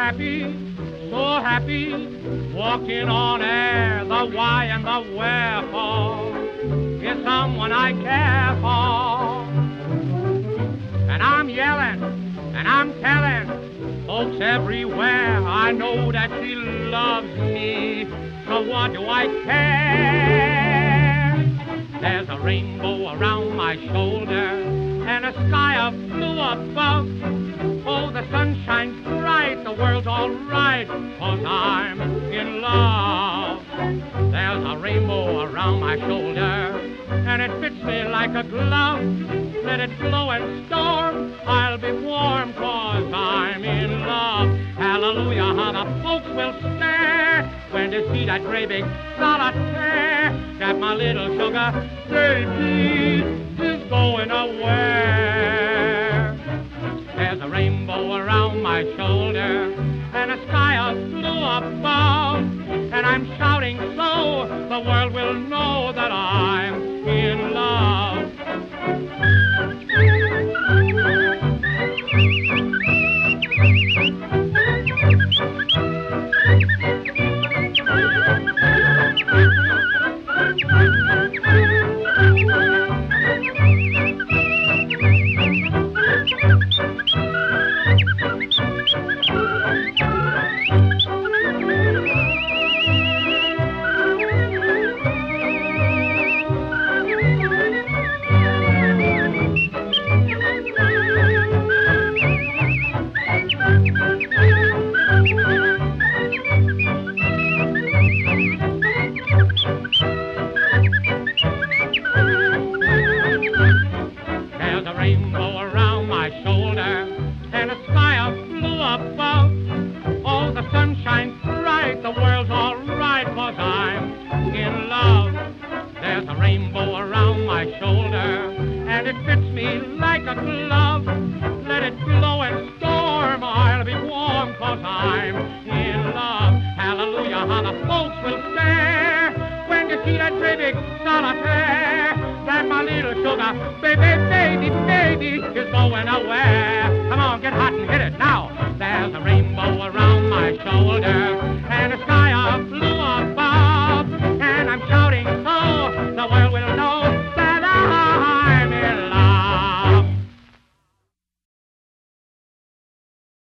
happy, so happy, walking on air, the why and the wherefore is someone I care for. And I'm yelling, and I'm telling folks everywhere, I know that she loves me, so what do I care? There's a rainbow around my shoulder, and a sky of blue above. Right, cause I'm in love. There's a rainbow around my shoulder, and it fits me like a glove. Let it blow and storm, I'll be warm, cause I'm in love. Hallelujah, how the folks will stare when they see that great big solitaire that my little sugar baby is going away. Rainbow around my shoulder and a sky of blue above. My shoulder and a sky of blue above. Oh, the sun shines bright, the world's all right, cause I'm in love. There's a rainbow around my shoulder and it fits me like a glove. Let it blow and storm, I'll be warm, cause I'm in love. Hallelujah, how the folks will stare when you see that great big solitaire that my little sugar baby, baby, baby is going away. Come on, get hot and hit it now. There's a rainbow